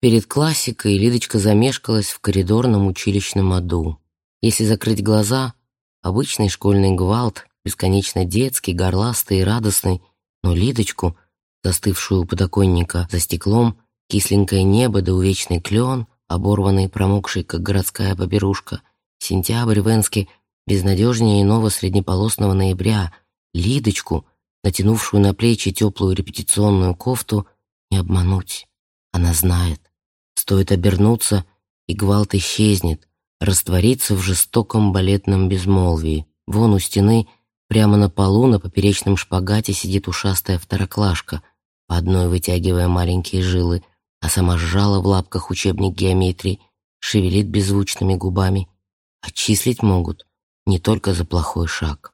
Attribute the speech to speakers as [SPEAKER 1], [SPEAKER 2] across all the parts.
[SPEAKER 1] Перед классикой Лидочка замешкалась в коридорном училищном аду. Если закрыть глаза, обычный школьный гвалт, бесконечно детский, горластый и радостный, но Лидочку, застывшую у подоконника за стеклом, кисленькое небо да увечный клен, оборванный и промокший, как городская поберушка, сентябрь в Энске безнадежнее иного среднеполосного ноября, Лидочку, натянувшую на плечи теплую репетиционную кофту, не обмануть. Она знает. Стоит обернуться, и гвалт исчезнет, растворится в жестоком балетном безмолвии. Вон у стены, прямо на полу, на поперечном шпагате сидит ушастая второклашка, по одной вытягивая маленькие жилы, а сама сжала в лапках учебник геометрии, шевелит беззвучными губами. Отчислить могут не только за плохой шаг.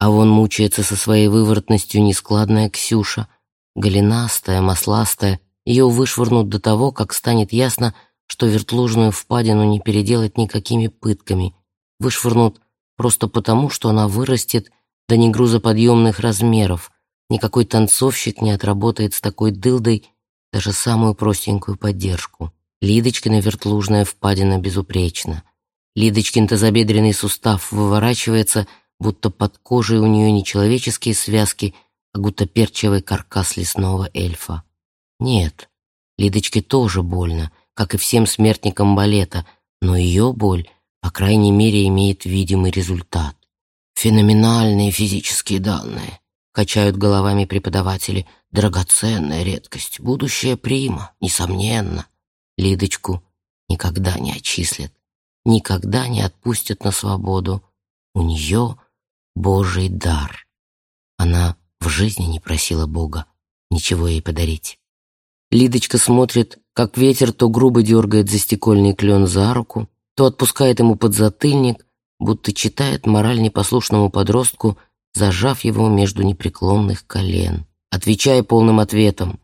[SPEAKER 1] А вон мучается со своей выворотностью нескладная Ксюша, голенастая, масластая, ее вышвырнут до того, как станет ясно, что вертлужную впадину не переделать никакими пытками. Вышвырнут просто потому, что она вырастет до негрузоподъемных размеров. Никакой танцовщик не отработает с такой дылдой даже самую простенькую поддержку. Лидочкина вертлужная впадина безупречна. Лидочкин тазобедренный сустав выворачивается, будто под кожей у нее не человеческие связки, а гутоперчивый каркас лесного эльфа. Нет, Лидочке тоже больно, как и всем смертникам балета, но ее боль, по крайней мере, имеет видимый результат. Феноменальные физические данные. Качают головами преподаватели. Драгоценная редкость. Будущее прима, несомненно. Лидочку никогда не отчислят. Никогда не отпустят на свободу. У нее Божий дар. Она в жизни не просила Бога ничего ей подарить. Лидочка смотрит, как ветер то грубо дергает застекольный клен за руку, то отпускает ему подзатыльник, будто читает мораль непослушному подростку, зажав его между непреклонных колен. Отвечая полным ответом.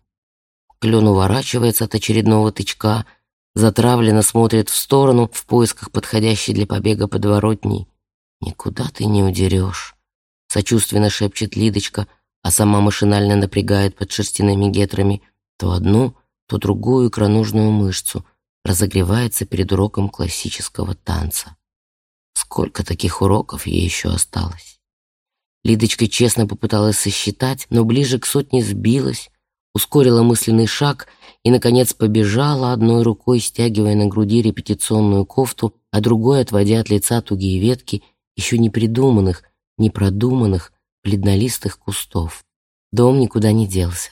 [SPEAKER 1] Клен уворачивается от очередного тычка, затравленно смотрит в сторону в поисках подходящей для побега подворотни. «Никуда ты не удерешь», — сочувственно шепчет Лидочка, а сама машинально напрягает под шерстяными гетрами то одну, то другую икроножную мышцу, разогревается перед уроком классического танца. Сколько таких уроков ей еще осталось? Лидочка честно попыталась сосчитать, но ближе к сотне сбилась, ускорила мысленный шаг и, наконец, побежала, одной рукой стягивая на груди репетиционную кофту, а другой отводя от лица тугие ветки еще не придуманных, не продуманных, бледнолистых кустов. Дом никуда не делся.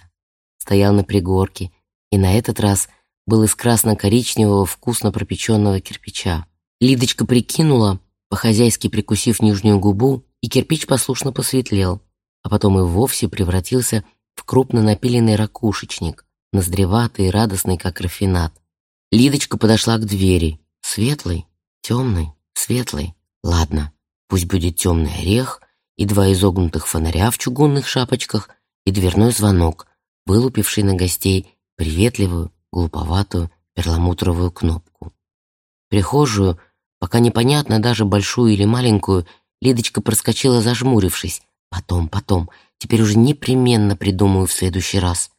[SPEAKER 1] Стоял на пригорке, и на этот раз был из красно-коричневого вкусно пропеченного кирпича. Лидочка прикинула, по-хозяйски прикусив нижнюю губу, и кирпич послушно посветлел, а потом и вовсе превратился в крупно напиленный ракушечник, ноздреватый и радостный, как рафинат. Лидочка подошла к двери. Светлый, темный, светлый. Ладно, пусть будет темный орех и два изогнутых фонаря в чугунных шапочках и дверной звонок, вылупивший на гостей приветливую, глуповатую перламутровую кнопку. Прихожую — Пока непонятно даже большую или маленькую, Лидочка проскочила, зажмурившись. Потом, потом, теперь уже непременно придумаю в следующий раз.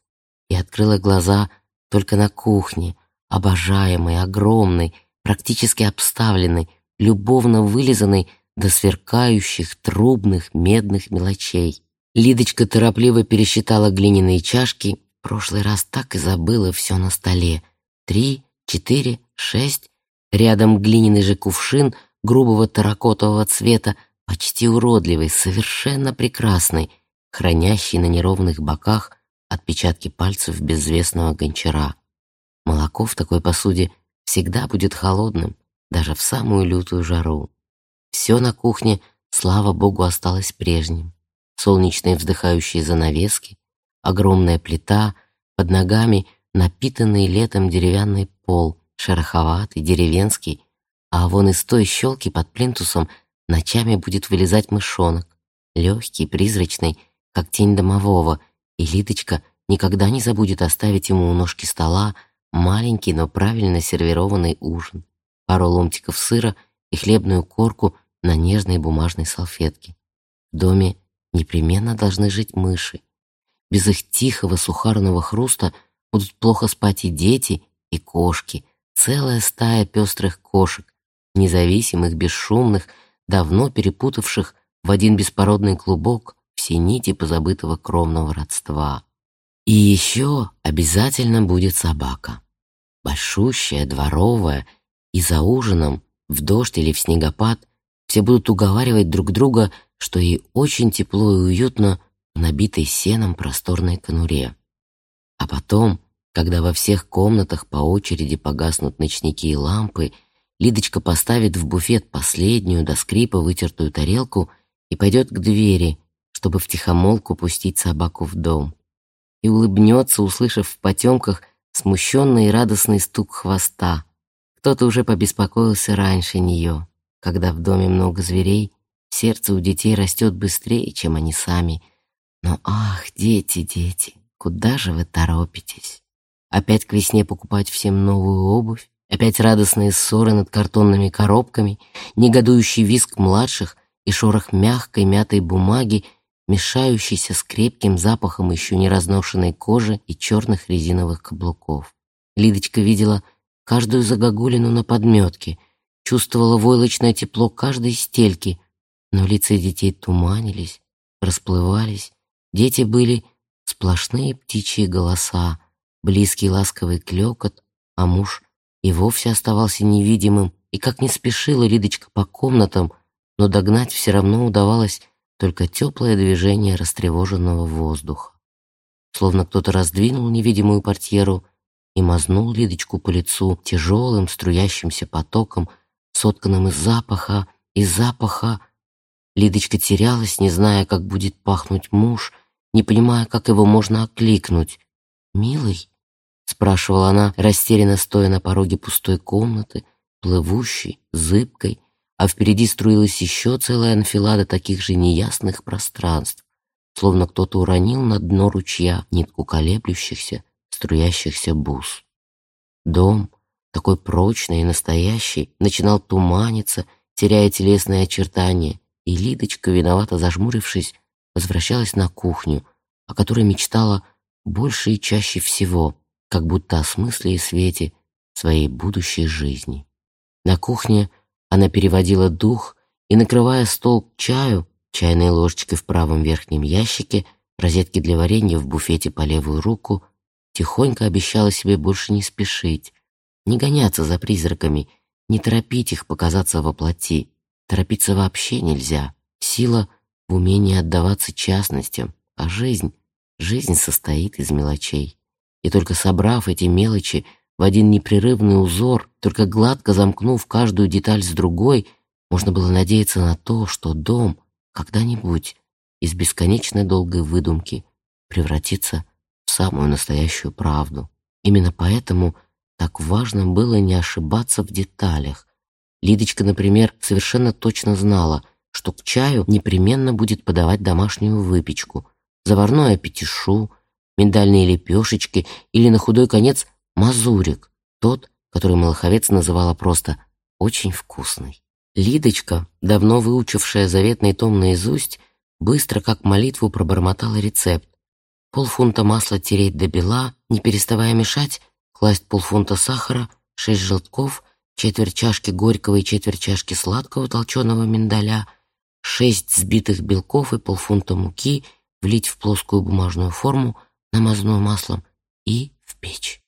[SPEAKER 1] И открыла глаза только на кухне, обожаемой, огромной, практически обставленной, любовно вылизанной до сверкающих, трубных, медных мелочей. Лидочка торопливо пересчитала глиняные чашки. В прошлый раз так и забыла все на столе. Три, четыре, шесть. Рядом глиняный же кувшин грубого таракотового цвета, почти уродливый, совершенно прекрасный, хранящий на неровных боках отпечатки пальцев безвестного гончара. Молоко в такой посуде всегда будет холодным, даже в самую лютую жару. Все на кухне, слава богу, осталось прежним. Солнечные вздыхающие занавески, огромная плита, под ногами напитанный летом деревянный пол — шероховатый, деревенский, а вон из той щелки под плинтусом ночами будет вылезать мышонок, легкий, призрачный, как тень домового, и Лидочка никогда не забудет оставить ему у ножки стола маленький, но правильно сервированный ужин, пару ломтиков сыра и хлебную корку на нежной бумажной салфетке. В доме непременно должны жить мыши. Без их тихого сухарного хруста будут плохо спать и дети, и кошки, целая стая пестрых кошек, независимых, бесшумных, давно перепутавших в один беспородный клубок все нити позабытого кровного родства. И еще обязательно будет собака. Большущая, дворовая, и за ужином, в дождь или в снегопад, все будут уговаривать друг друга, что ей очень тепло и уютно в набитой сеном просторной конуре. А потом, когда во всех комнатах по очереди погаснут ночники и лампы, Лидочка поставит в буфет последнюю до скрипа вытертую тарелку и пойдет к двери, чтобы втихомолку пустить собаку в дом. И улыбнется, услышав в потемках смущенный и радостный стук хвоста. Кто-то уже побеспокоился раньше нее. Когда в доме много зверей, сердце у детей растет быстрее, чем они сами. Но ах, дети, дети, куда же вы торопитесь? Опять к весне покупать всем новую обувь? Опять радостные ссоры над картонными коробками, негодующий визг младших и шорох мягкой мятой бумаги, мешающийся с крепким запахом еще не разношенной кожи и черных резиновых каблуков. Лидочка видела каждую загогулину на подметке, чувствовала войлочное тепло каждой стельки, но лица детей туманились, расплывались. Дети были сплошные птичьи голоса, близкий ласковый клёкот, а муж и вовсе оставался невидимым, и как не спешила Лидочка по комнатам, но догнать все равно удавалось только теплое движение растревоженного воздуха. Словно кто-то раздвинул невидимую портьеру и мазнул Лидочку по лицу тяжелым струящимся потоком, сотканным из запаха, из запаха. Лидочка терялась, не зная, как будет пахнуть муж, не понимая, как его можно окликнуть. «Милый?» — спрашивала она, растерянно стоя на пороге пустой комнаты, плывущей, зыбкой, а впереди струилась еще целая анфилада таких же неясных пространств, словно кто-то уронил на дно ручья нитку колеблющихся, струящихся бус. Дом, такой прочный и настоящий, начинал туманиться, теряя телесные очертания, и Лидочка, виновато зажмурившись, возвращалась на кухню, о которой мечтала больше и чаще всего — как будто о смысле и свете своей будущей жизни. На кухне она переводила дух и, накрывая стол к чаю, чайной ложечкой в правом верхнем ящике, розетки для варенья в буфете по левую руку, тихонько обещала себе больше не спешить, не гоняться за призраками, не торопить их показаться во плоти. Торопиться вообще нельзя. Сила в умении отдаваться частностям, а жизнь, жизнь состоит из мелочей. И только собрав эти мелочи в один непрерывный узор, только гладко замкнув каждую деталь с другой, можно было надеяться на то, что дом когда-нибудь из бесконечной долгой выдумки превратится в самую настоящую правду. Именно поэтому так важно было не ошибаться в деталях. Лидочка, например, совершенно точно знала, что к чаю непременно будет подавать домашнюю выпечку, заварное петишу, миндальные лепешечки или, на худой конец, мазурик, тот, который Малаховец называла просто «очень вкусный». Лидочка, давно выучившая заветный том наизусть, быстро, как молитву, пробормотала рецепт. Полфунта масла тереть до бела, не переставая мешать, класть полфунта сахара, шесть желтков, четверть чашки горького и четверть чашки сладкого толченого миндаля, шесть сбитых белков и полфунта муки, влить в плоскую бумажную форму, намазанную маслом, и в печь.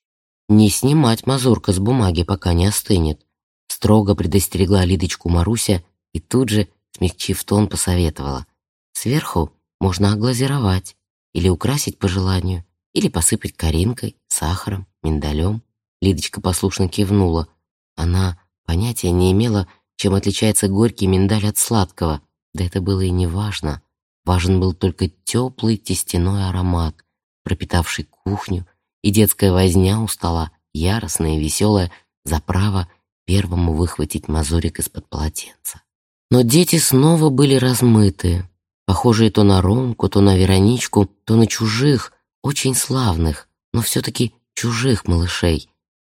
[SPEAKER 1] Не снимать мазурка с бумаги, пока не остынет. Строго предостерегла Лидочку Маруся и тут же, смягчив тон, посоветовала. Сверху можно оглазировать или украсить по желанию, или посыпать коринкой, сахаром, миндалем. Лидочка послушно кивнула. Она понятия не имела, чем отличается горький миндаль от сладкого, да это было и не важно. Важен был только теплый тестяной аромат, пропитавший кухню, и детская возня у стола, яростная и веселая, за право первому выхватить мазурик из-под полотенца. Но дети снова были размытые, похожие то на Ромку, то на Вероничку, то на чужих, очень славных, но все-таки чужих малышей.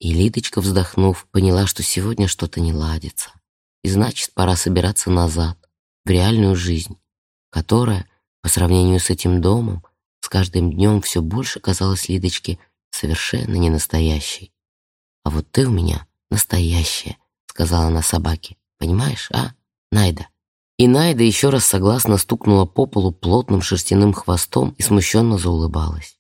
[SPEAKER 1] И Лидочка, вздохнув, поняла, что сегодня что-то не ладится. И значит, пора собираться назад, в реальную жизнь, которая, по сравнению с этим домом, с каждым днем все больше казалось Лидочке совершенно ненастоящей. А вот ты у меня настоящая, сказала она собаке. Понимаешь, а, Найда? И Найда еще раз согласно стукнула по полу плотным шерстяным хвостом и смущенно заулыбалась.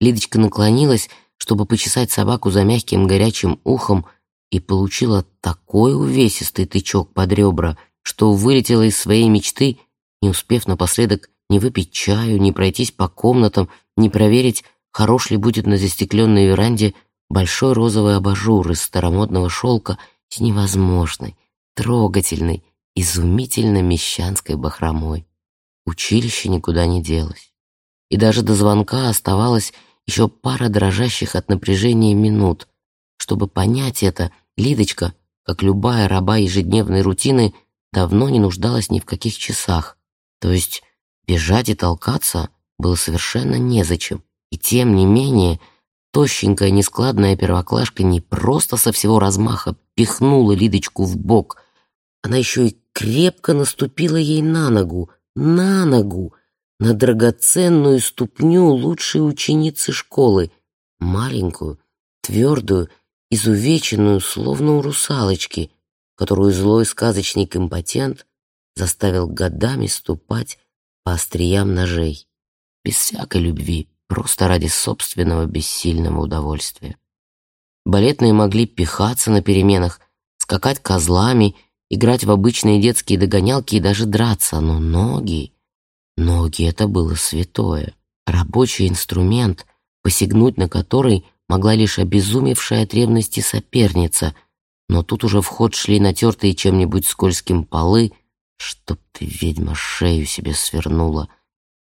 [SPEAKER 1] Лидочка наклонилась, чтобы почесать собаку за мягким горячим ухом, и получила такой увесистый тычок под ребра, что вылетела из своей мечты, не успев напоследок ни выпить чаю, ни пройтись по комнатам, ни проверить, хорош ли будет на застекленной веранде большой розовый абажур из старомодного шелка с невозможной, трогательной, изумительно мещанской бахромой. Училище никуда не делось. И даже до звонка оставалось еще пара дрожащих от напряжения минут. Чтобы понять это, Лидочка, как любая раба ежедневной рутины, давно не нуждалась ни в каких часах. То есть бежать и толкаться было совершенно незачем. И тем не менее, тощенькая нескладная первоклашка не просто со всего размаха пихнула Лидочку в бок, она еще и крепко наступила ей на ногу, на ногу, на драгоценную ступню лучшей ученицы школы, маленькую, твердую, изувеченную, словно у русалочки, которую злой сказочник-импотент заставил годами ступать по остриям ножей, без всякой любви, просто ради собственного бессильного удовольствия. Балетные могли пихаться на переменах, скакать козлами — играть в обычные детские догонялки и даже драться, но ноги... Ноги — это было святое. Рабочий инструмент, посягнуть на который могла лишь обезумевшая от ревности соперница, но тут уже в ход шли натертые чем-нибудь скользким полы, чтоб ты, ведьма, шею себе свернула,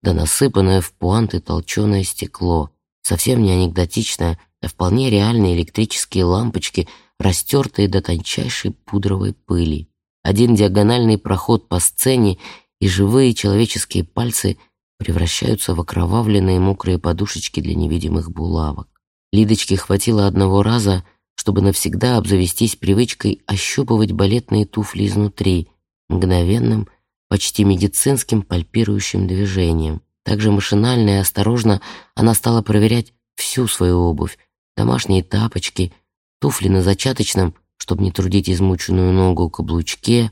[SPEAKER 1] да насыпанное в пуанты толченое стекло, совсем не анекдотичное, а вполне реальные электрические лампочки, растертые до тончайшей пудровой пыли. Один диагональный проход по сцене, и живые человеческие пальцы превращаются в окровавленные мокрые подушечки для невидимых булавок. Лидочке хватило одного раза, чтобы навсегда обзавестись привычкой ощупывать балетные туфли изнутри, мгновенным, почти медицинским пальпирующим движением. Также машинально и осторожно она стала проверять всю свою обувь, домашние тапочки, туфли на зачаточном чтобы не трудить измученную ногу каблучке,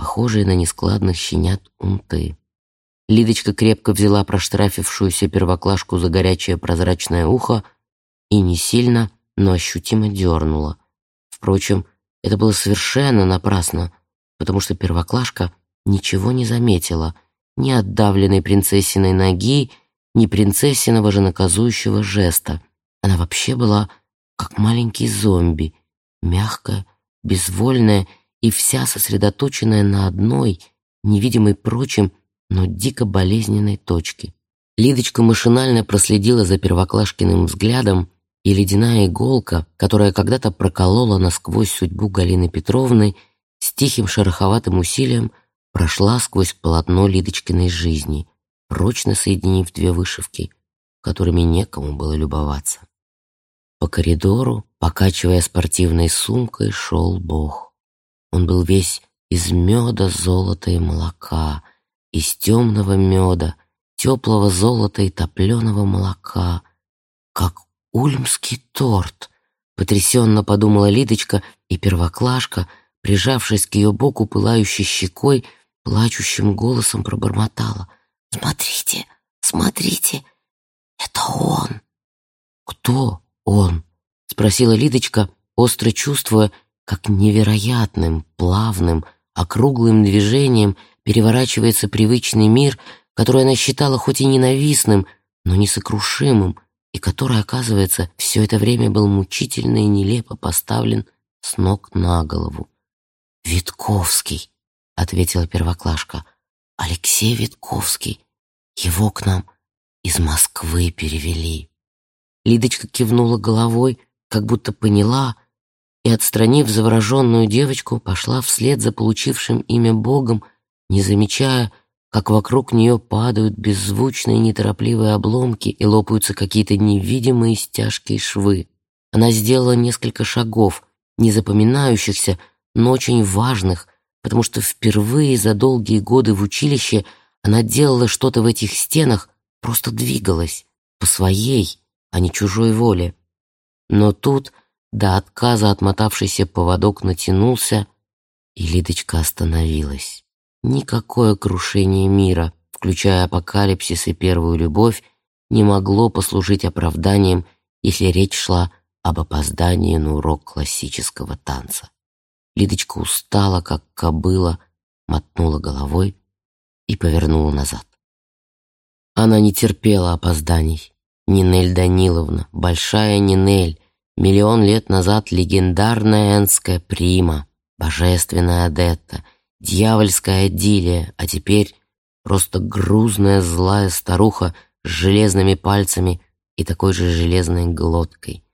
[SPEAKER 1] похожие на нескладных щенят унты. Лидочка крепко взяла проштрафившуюся первоклашку за горячее прозрачное ухо и не сильно, но ощутимо дернула. Впрочем, это было совершенно напрасно, потому что первоклашка ничего не заметила, ни отдавленной принцессиной ноги, ни принцессиного же наказующего жеста. Она вообще была как маленький зомби, мягкая, безвольная и вся сосредоточенная на одной, невидимой прочим, но дико болезненной точке. Лидочка машинально проследила за первоклашкиным взглядом, и ледяная иголка, которая когда-то проколола насквозь судьбу Галины Петровны, с тихим шероховатым усилием прошла сквозь полотно Лидочкиной жизни, прочно соединив две вышивки, которыми некому было любоваться. По коридору, покачивая спортивной сумкой, шел Бог. Он был весь из меда, золота и молока, из темного меда, теплого золота и топленого молока, как ульмский торт, потрясенно подумала Лидочка, и первоклашка, прижавшись к ее боку пылающей щекой, плачущим голосом пробормотала. «Смотрите, смотрите, это он!» «Кто?» он?» — спросила Лидочка, остро чувствуя, как невероятным, плавным, округлым движением переворачивается привычный мир, который она считала хоть и ненавистным, но несокрушимым, и который, оказывается, все это время был мучительно и нелепо поставлен с ног на голову. «Витковский», — ответила первоклашка, — «Алексей Витковский. Его к нам из Москвы перевели». Лидочка кивнула головой, как будто поняла, и, отстранив завороженную девочку, пошла вслед за получившим имя Богом, не замечая, как вокруг нее падают беззвучные неторопливые обломки и лопаются какие-то невидимые стяжки и швы. Она сделала несколько шагов, не запоминающихся, но очень важных, потому что впервые за долгие годы в училище она делала что-то в этих стенах, просто двигалась, по своей, а не чужой воле. Но тут до отказа отмотавшийся поводок натянулся, и Лидочка остановилась. Никакое крушение мира, включая апокалипсис и первую любовь, не могло послужить оправданием, если речь шла об опоздании на урок классического танца. Лидочка устала, как кобыла, мотнула головой и повернула назад. Она не терпела опозданий. Нинель Даниловна, большая Нинель, миллион лет назад легендарная энская прима, божественная Адетта, дьявольская Дилия, а теперь просто грузная злая старуха с железными пальцами и такой же железной глоткой.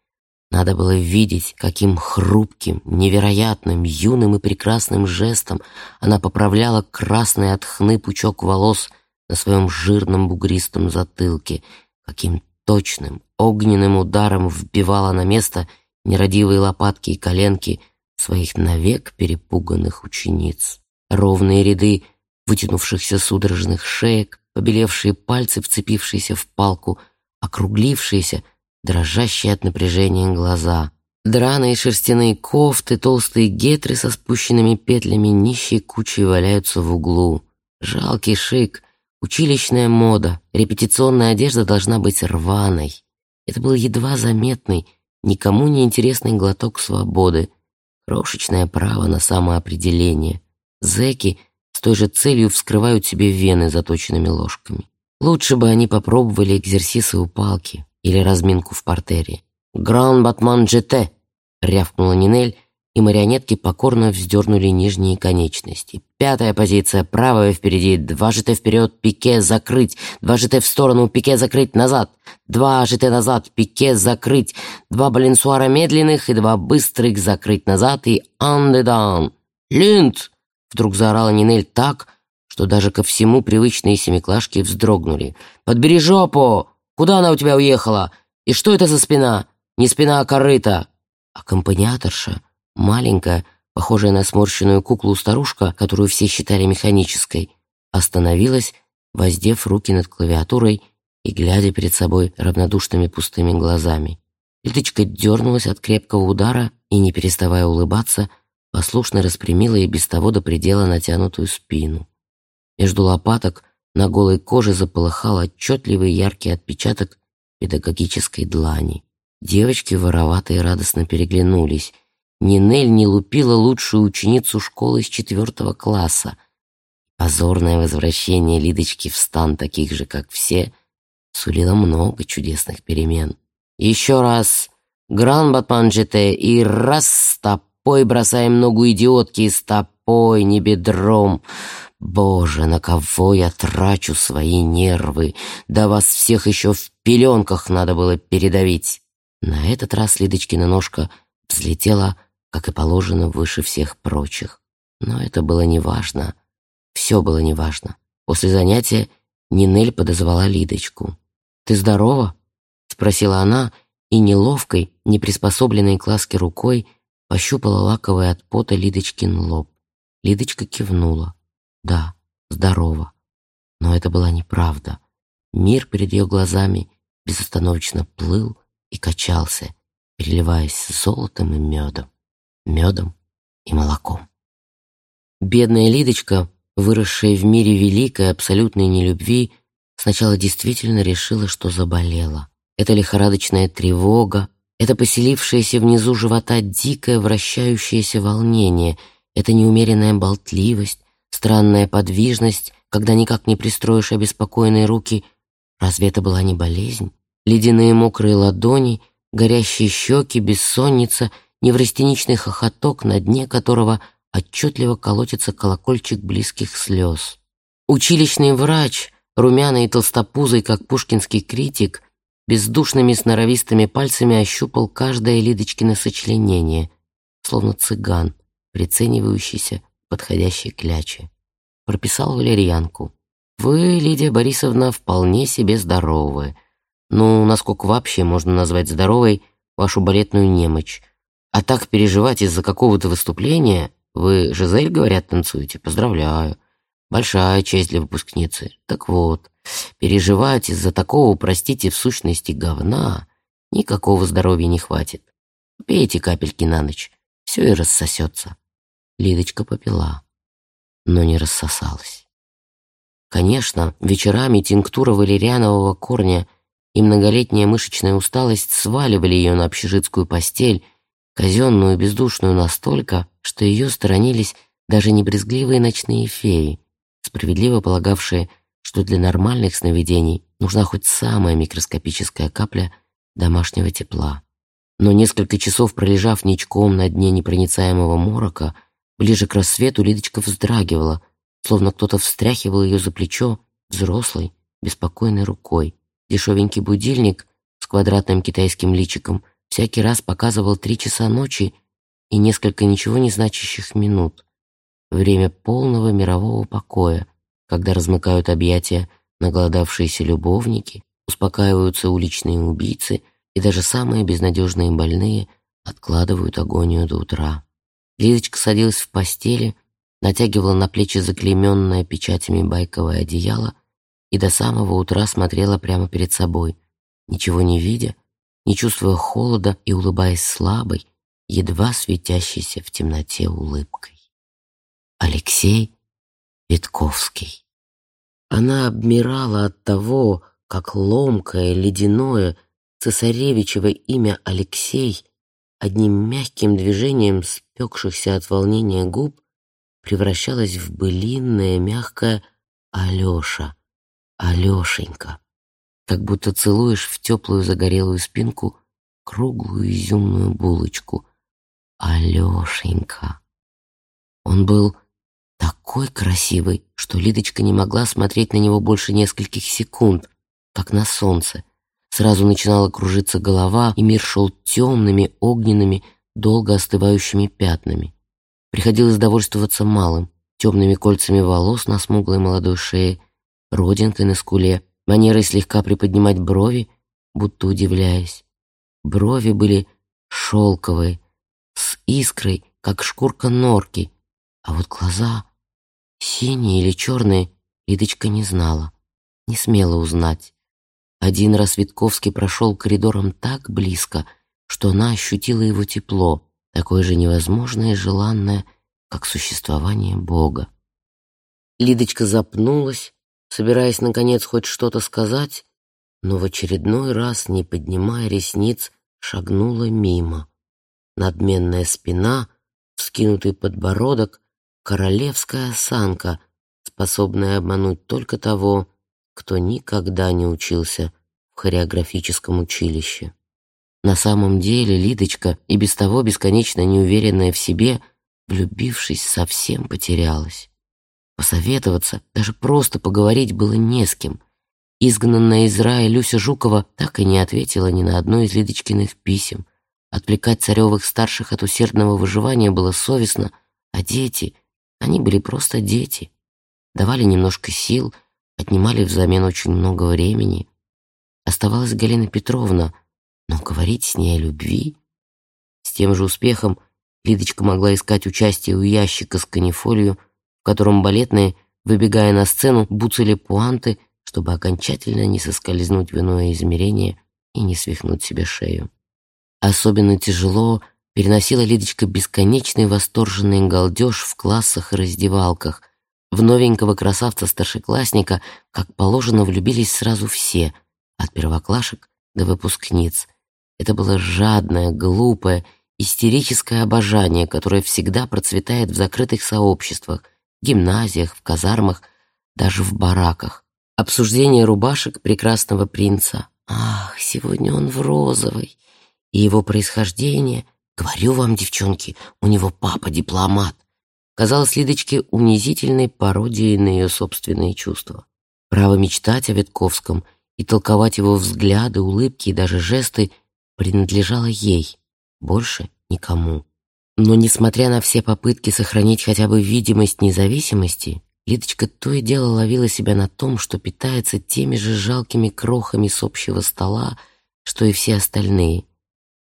[SPEAKER 1] Надо было видеть, каким хрупким, невероятным, юным и прекрасным жестом она поправляла красный от хны пучок волос на своем жирном бугристом затылке, каким точным, огненным ударом вбивала на место нерадивые лопатки и коленки своих навек перепуганных учениц. Ровные ряды вытянувшихся судорожных шеек, побелевшие пальцы, вцепившиеся в палку, округлившиеся — дрожащие от напряжения глаза. Драные шерстяные кофты, толстые гетры со спущенными петлями нищей кучей валяются в углу. Жалкий шик, училищная мода, репетиционная одежда должна быть рваной. Это был едва заметный, никому не интересный глоток свободы, крошечное право на самоопределение. Зэки с той же целью вскрывают себе вены заточенными ложками. Лучше бы они попробовали экзерсисы у палки, или разминку в портере. «Гран Батман ЖТ!» — рявкнула Нинель, и марионетки покорно вздернули нижние конечности. Пятая позиция, правая впереди, два ЖТ вперед, пике закрыть, два ЖТ в сторону, пике закрыть назад, два ЖТ назад, пике закрыть, два баленсуара медленных и два быстрых закрыть назад и андедан. «Линд!» — вдруг заорала Нинель так, что даже ко всему привычные семиклашки вздрогнули. «Подбери жопу!» Куда она у тебя уехала? И что это за спина? Не спина, а корыта!» Аккомпаниаторша, маленькая, похожая на сморщенную куклу старушка, которую все считали механической, остановилась, воздев руки над клавиатурой и глядя перед собой равнодушными пустыми глазами. Лидочка дернулась от крепкого удара и, не переставая улыбаться, послушно распрямила и без того до предела натянутую спину. Между лопаток на голой коже заполыхал отчетливый яркий отпечаток педагогической длани. Девочки воровато и радостно переглянулись. Нинель не лупила лучшую ученицу школы с четвертого класса. Позорное возвращение Лидочки в стан таких же, как все, сулило много чудесных перемен. Еще раз «Гран Батманджете» и раз стопой бросаем ногу идиотки, стопой, не бедром. Боже, на кого я трачу свои нервы? Да вас всех еще в пеленках надо было передавить. На этот раз Лидочкина ножка взлетела, как и положено, выше всех прочих. Но это было неважно. Все было неважно. После занятия Нинель подозвала Лидочку. «Ты здорова?» — спросила она, и неловкой, неприспособленной к ласке рукой пощупала лаковый от пота Лидочкин лоб. Лидочка кивнула. Да, здорово. Но это была неправда. Мир перед ее глазами безостановочно плыл и качался, переливаясь золотом и медом, медом и молоком. Бедная Лидочка, выросшая в мире великой абсолютной нелюбви, сначала действительно решила, что заболела. Это лихорадочная тревога, это поселившееся внизу живота дикое вращающееся волнение, это неумеренная болтливость, Странная подвижность, когда никак не пристроишь обеспокоенные руки. Разве это была не болезнь? Ледяные мокрые ладони, горящие щеки, бессонница, неврастеничный хохоток, на дне которого отчетливо колотится колокольчик близких слез. Училищный врач, румяный и толстопузый, как пушкинский критик, бездушными сноровистыми пальцами ощупал каждое Лидочкино сочленение, словно цыган, приценивающийся подходящей кляче. Прописал валерьянку. «Вы, Лидия Борисовна, вполне себе здоровы. Ну, насколько вообще можно назвать здоровой вашу балетную немочь? А так переживать из-за какого-то выступления? Вы Жизель, говорят, танцуете? Поздравляю. Большая честь для выпускницы. Так вот, переживать из-за такого, простите, в сущности говна, никакого здоровья не хватит. Пей эти капельки на ночь, все и рассосется. Лидочка попила, но не рассосалась. Конечно, вечерами тинктура валерианового корня и многолетняя мышечная усталость сваливали ее на общежитскую постель, казенную бездушную настолько, что ее сторонились даже небрезгливые ночные феи, справедливо полагавшие, что для нормальных сновидений нужна хоть самая микроскопическая капля домашнего тепла. Но несколько часов пролежав ничком на дне непроницаемого морока, ближе к рассвету Лидочка вздрагивала, словно кто-то встряхивал ее за плечо взрослой, беспокойной рукой. Дешевенький будильник с квадратным китайским личиком всякий раз показывал три часа ночи и несколько ничего не значащих минут. Время полного мирового покоя, когда размыкают объятия наголодавшиеся любовники, успокаиваются уличные убийцы и даже самые безнадежные больные откладывают агонию до утра. Лидочка садилась в постели, натягивала на плечи заклейменное печатями байковое одеяло и до самого утра смотрела прямо перед собой, ничего не видя, не чувствуя холода и улыбаясь слабой, едва светящейся в темноте улыбкой. Алексей Витковский. Она обмирала от того, как ломкое, ледяное, цесаревичево имя Алексей одним мягким движением спекшихся от волнения губ превращалось в былинное, мягкое Алёша, Алёшенька, как будто целуешь в теплую загорелую спинку круглую изюмную булочку. Алёшенька. Он был такой красивый, что Лидочка не могла смотреть на него больше нескольких секунд, как на солнце. Сразу начинала кружиться голова, и мир шел темными, огненными, долго остывающими пятнами. Приходилось довольствоваться малым, темными кольцами волос на смуглой молодой шее, родинкой на скуле, манерой слегка приподнимать брови, будто удивляясь. Брови были шелковые, с искрой, как шкурка норки, а вот глаза Синие или черные Лидочка не знала, не смела узнать. Один раз Витковский прошел коридором так близко, что она ощутила его тепло, такое же невозможное и желанное, как существование Бога. Лидочка запнулась, собираясь, наконец, хоть что-то сказать, но в очередной раз, не поднимая ресниц, шагнула мимо. Надменная спина, вскинутый подбородок, королевская осанка, способная обмануть только того, кто никогда не учился в хореографическом училище. На самом деле Лидочка, и без того бесконечно неуверенная в себе, влюбившись, совсем потерялась. Посоветоваться, даже просто поговорить было не с кем. Изгнанная из рая Люся Жукова так и не ответила ни на одно из Лидочкиных писем. Отвлекать царевых старших от усердного выживания было совестно, а дети — они были просто дети, давали немножко сил, отнимали взамен очень много времени. Оставалась Галина Петровна, но говорить с ней о любви... С тем же успехом Лидочка могла искать участие у ящика с канифолью, котором балетные, выбегая на сцену, буцали пуанты, чтобы окончательно не соскользнуть в иное измерение и не свихнуть себе шею. Особенно тяжело переносила Лидочка бесконечный восторженный галдеж в классах и раздевалках. В новенького красавца-старшеклассника, как положено, влюбились сразу все, от первоклашек до выпускниц. Это было жадное, глупое, истерическое обожание, которое всегда процветает в закрытых сообществах, гимназиях, в казармах, даже в бараках. Обсуждение рубашек прекрасного принца. Ах, сегодня он в розовой. И его происхождение — Говорю вам, девчонки, у него папа дипломат. Казалось Лидочке унизительной пародией на ее собственные чувства. Право мечтать о Витковском и толковать его взгляды, улыбки и даже жесты принадлежало ей, больше никому. Но, несмотря на все попытки сохранить хотя бы видимость независимости, Лидочка то и дело ловила себя на том, что питается теми же жалкими крохами с общего стола, что и все остальные —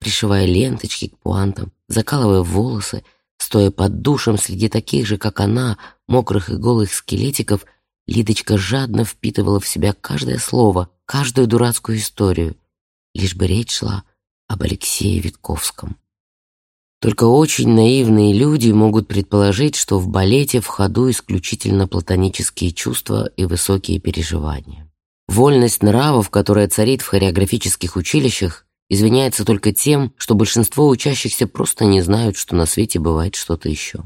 [SPEAKER 1] пришивая ленточки к пуантам, закалывая волосы, стоя под душем среди таких же, как она, мокрых и голых скелетиков, Лидочка жадно впитывала в себя каждое слово, каждую дурацкую историю, лишь бы речь шла об Алексее Витковском. Только очень наивные люди могут предположить, что в балете в ходу исключительно платонические чувства и высокие переживания. Вольность нравов, которая царит в хореографических училищах, извиняется только тем, что большинство учащихся просто не знают, что на свете бывает что-то еще.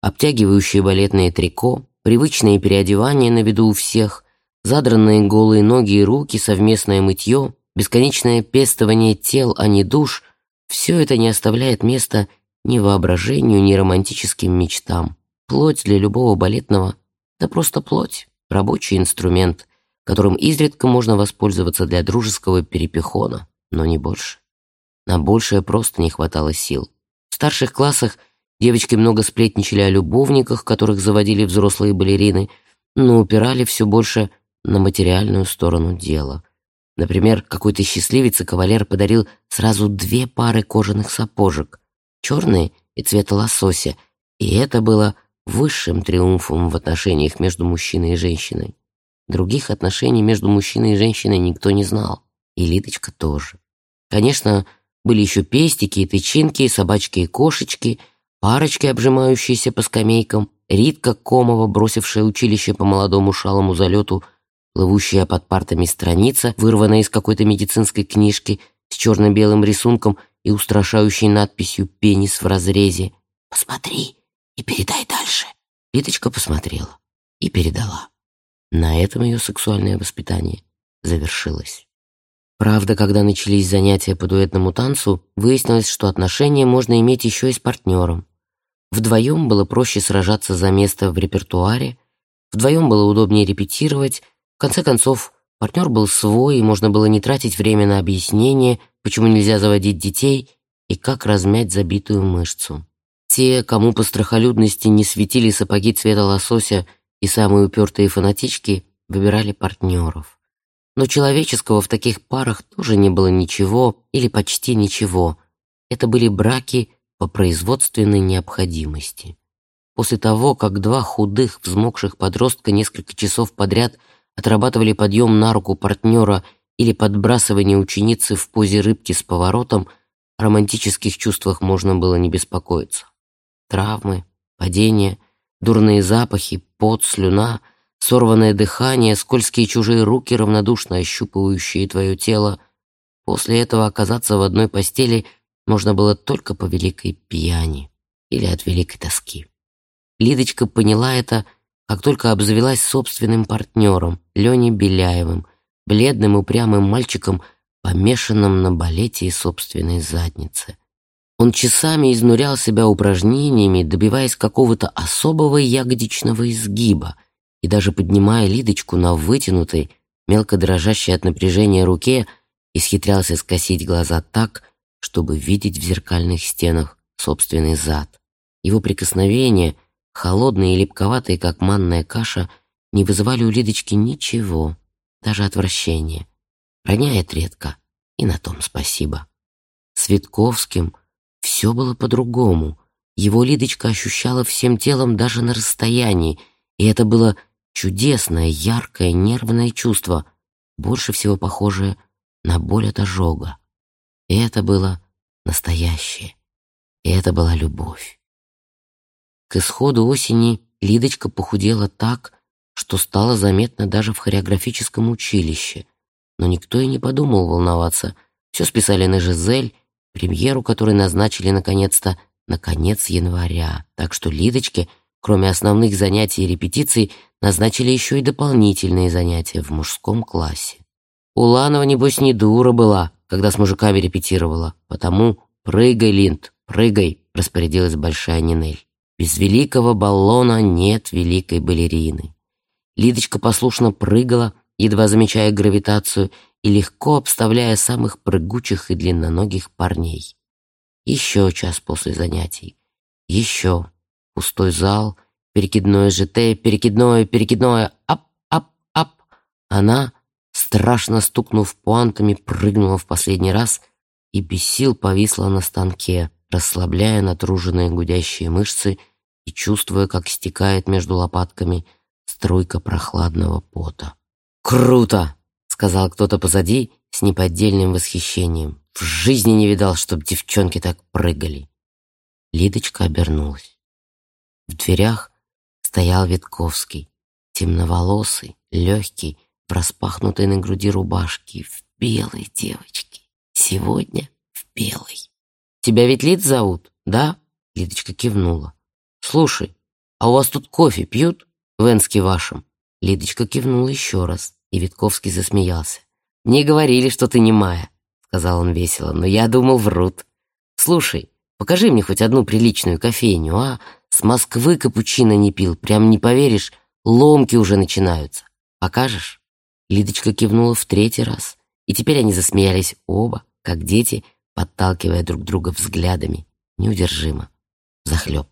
[SPEAKER 1] Обтягивающие балетные трико, привычные переодевания на виду у всех, задранные голые ноги и руки, совместное мытье, бесконечное пестование тел, а не душ – все это не оставляет места ни воображению, ни романтическим мечтам. Плоть для любого балетного — это просто плоть, рабочий инструмент, которым изредка можно воспользоваться для дружеского перепихона, но не больше. На большее просто не хватало сил. В старших классах девочки много сплетничали о любовниках, которых заводили взрослые балерины, но упирали все больше на материальную сторону дела. Например, какой-то счастливец и кавалер подарил сразу две пары кожаных сапожек, черные и цвета лосося, и это было высшим триумфом в отношениях между мужчиной и женщиной. Других отношений между мужчиной и женщиной никто не знал, и Лидочка тоже. Конечно, были еще пестики и тычинки, собачки и кошечки, парочки, обжимающиеся по скамейкам, Ритка Комова, бросившая училище по молодому шалому залету – плывущая под партами страница, вырванная из какой-то медицинской книжки с черно-белым рисунком и устрашающей надписью «Пенис в разрезе». «Посмотри и передай дальше». Литочка посмотрела и передала. На этом ее сексуальное воспитание завершилось. Правда, когда начались занятия по дуэтному танцу, выяснилось, что отношения можно иметь еще и с партнером. Вдвоем было проще сражаться за место в репертуаре, вдвоем было удобнее репетировать, в конце концов, партнер был свой, и можно было не тратить время на объяснение, почему нельзя заводить детей и как размять забитую мышцу. Те, кому по страхолюдности не светили сапоги цвета лосося и самые упертые фанатички, выбирали партнеров. Но человеческого в таких парах тоже не было ничего или почти ничего. Это были браки по производственной необходимости. После того, как два худых, взмокших подростка несколько часов подряд – отрабатывали подъем на руку партнера или подбрасывание ученицы в позе рыбки с поворотом, о романтических чувствах можно было не беспокоиться. Травмы, падения, дурные запахи, пот, слюна, сорванное дыхание, скользкие чужие руки, равнодушно ощупывающие твое тело. После этого оказаться в одной постели можно было только по великой пьяни или от великой тоски. Лидочка поняла это как только обзавелась собственным партнером, Леней Беляевым, бледным упрямым мальчиком, помешанным на балете и собственной заднице. Он часами изнурял себя упражнениями, добиваясь какого-то особого ягодичного изгиба и даже поднимая Лидочку на вытянутой, мелко дрожащей от напряжения руке, исхитрялся скосить глаза так, чтобы видеть в зеркальных стенах собственный зад. Его прикосновение — холодные и липковатые, как манная каша, не вызывали у Лидочки ничего, даже отвращения. Роняет редко, и на том спасибо. С Витковским все было по-другому. Его Лидочка ощущала всем телом даже на расстоянии, и это было чудесное, яркое, нервное чувство, больше всего похожее на боль от ожога. И это было настоящее, и это была любовь. К исходу осени Лидочка похудела так, что стало заметно даже в хореографическом училище. Но никто и не подумал волноваться. Все списали на Жизель, премьеру которой назначили наконец-то на конец января. Так что Лидочке, кроме основных занятий и репетиций, назначили еще и дополнительные занятия в мужском классе. Уланова, небось, не дура была, когда с мужиками репетировала. Потому «прыгай, Линд, прыгай», распорядилась большая Нинель. Без великого баллона нет великой балерины. Лидочка послушно прыгала, едва замечая гравитацию и легко обставляя самых прыгучих и длинноногих парней. Еще час после занятий. Еще. Пустой зал, перекидное ЖТ, перекидное, перекидное, ап, ап, ап. Она, страшно стукнув пуантами, прыгнула в последний раз и без сил повисла на станке, расслабляя натруженные гудящие мышцы и чувствуя, как стекает между лопатками струйка прохладного пота. «Круто!» — сказал кто-то позади с неподдельным восхищением. «В жизни не видал, чтоб девчонки так прыгали». Лидочка обернулась. В дверях стоял Витковский, темноволосый, легкий, в распахнутой на груди рубашке, в белой девочке. Сегодня в белой. «Тебя ведь Лид зовут, да?» Лидочка кивнула. «Слушай, а у вас тут кофе пьют? В Энске вашем?» Лидочка кивнула еще раз, и Витковский засмеялся. «Мне говорили, что ты не Майя», — сказал он весело, «но я думал, врут. Слушай, покажи мне хоть одну приличную кофейню, а? С Москвы капучино не пил, прям не поверишь, ломки уже начинаются. Покажешь?» Лидочка кивнула в третий раз, и теперь они засмеялись оба, как дети, подталкивая друг друга взглядами, неудержимо, захлеб.